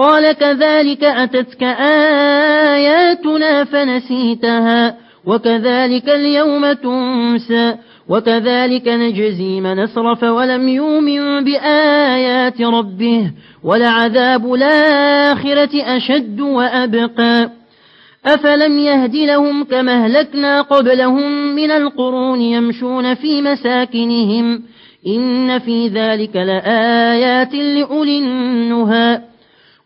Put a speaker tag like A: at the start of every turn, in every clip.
A: قال كذلك أتتك آياتنا فنسيتها وكذلك اليوم تنسى وكذلك نجزي من نصرف ولم يؤمن بآيات ربه ولعذاب الآخرة أشد وأبقى. أفلم يهد لهم كما أهلكنا قبلهم من القرون يمشون في مساكنهم إن في ذلك لآيات لأولي النهى.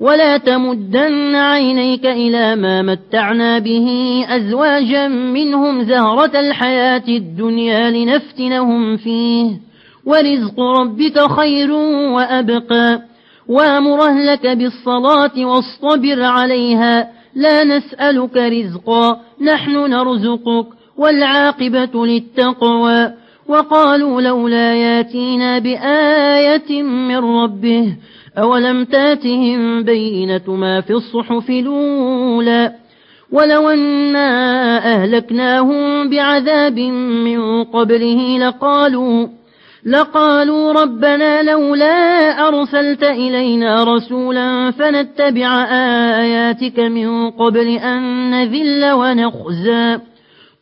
A: ولا تمدن عينيك إلى ما متعنا به أزواجا منهم زهرة الحياة الدنيا لنفتنهم فيه. ورزق ربك خير وأبقى. وأمر أهلك بالصلاة واصطبر عليها. لا نسألك رزقا نحن نرزقك. والعاقبة للتقوى. وقالوا لولا ياتينا بآية من ربه. أولم تاتهم بينة ما في الصحف الأولى؟ ولو أنا أهلكناهم بعذاب من قبله لقالوا لقالوا ربنا لولا أرسلت إلينا رسولا فنتبع آياتك من قبل أن نذل ونخزى.